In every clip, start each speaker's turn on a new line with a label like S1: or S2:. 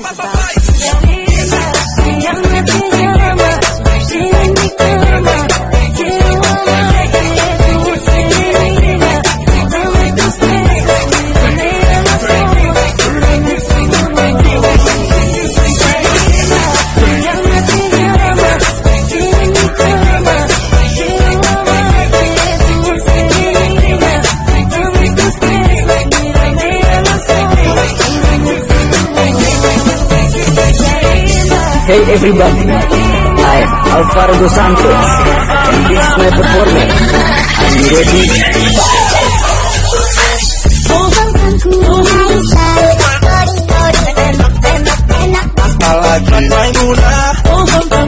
S1: It's about Hey everybody, I'm Alvaro Dos Santos, and this is my performance. Are you ready?
S2: Maimunah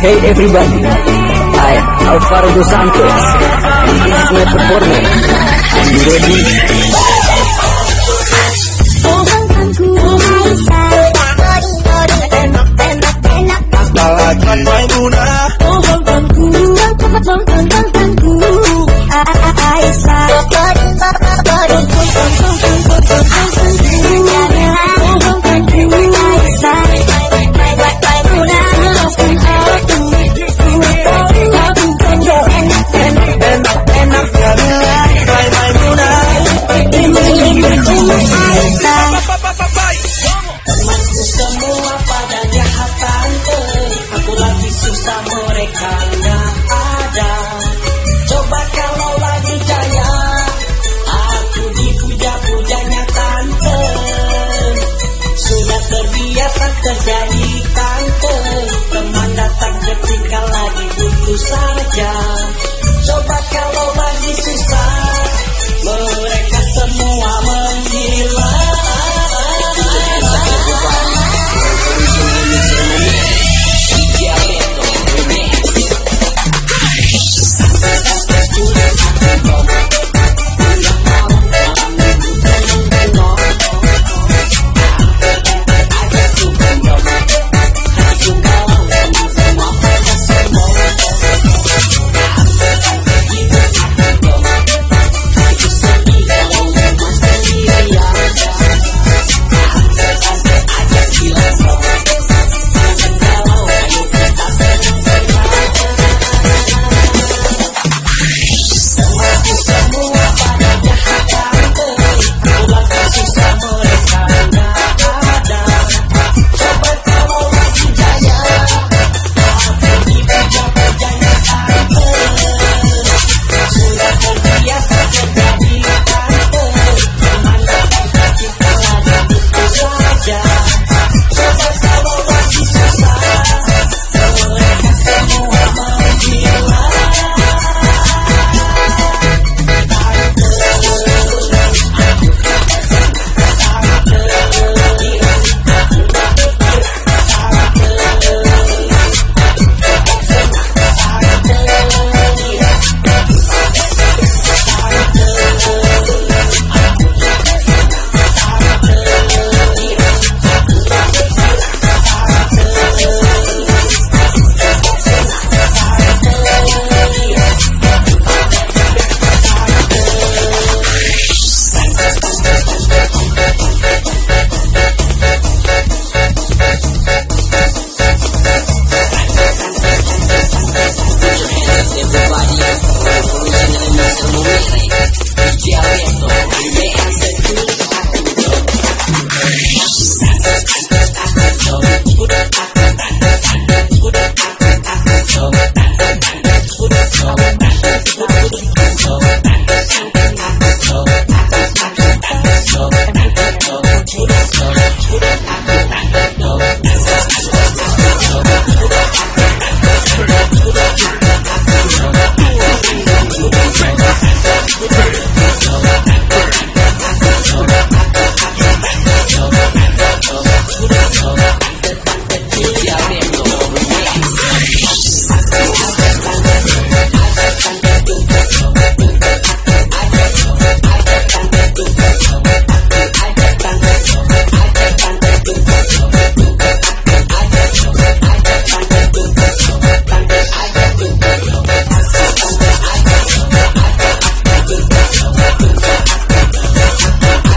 S1: Hey everybody, I Alvaro Dos Santos. This is my performance. Are you ready? Ai, sai. Bora, bora, bora.